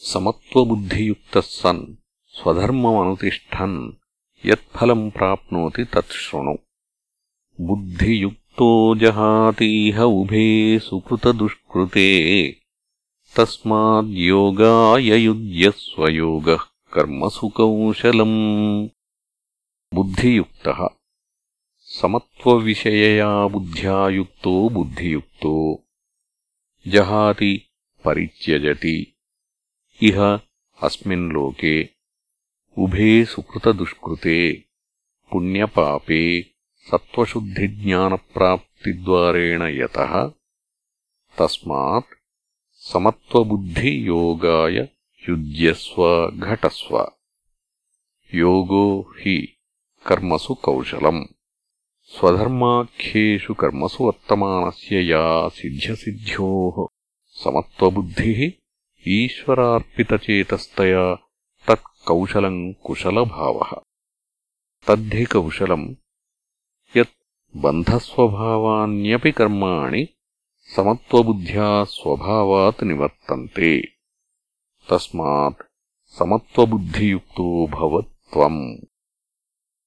समत्वबुद्धियुक्तः सन् स्वधर्ममनुतिष्ठन् यत्फलम् प्राप्नोति तत् शृणु। बुद्धियुक्तो जहातीह उभे सुकृतदुष्कृते तस्माद्योगाययुज्यस्वयोगः कर्मसु कौशलम् बुद्धियुक्तः समत्वविषयया बुद्ध्या युक्तो बुद्धियुक्तो जहाति परित्यजति। ఇహ అస్మిన్ లోకే ఉభే సుకృతదుష్కృతే పుణ్యపాపే సత్వశుద్ధిజ్ఞానప్రాప్తిద్వారేణ యత తస్మాత్ సమత్వబుద్ధియోగాయ యుజ్యస్వ ఘటస్వ యోగో హి కర్మసు కౌశలం స్వధర్మాఖ్యేషు కర్మసు వర్తమానస్య యా సిద్ధ్యసిద్ధ్యోః సమత్వబుద్ధిః ईश्वरार्पितचेतस्तया तत्कौशलम् कुशलभावः। तद्धि कौशलम् यत् बन्धस्वभावान्यपि कर्माणि समत्वबुद्ध्या स्वभावात् निवर्तन्ते। तस्मात् समत्वबुद्धियुक्तो भव त्वम्।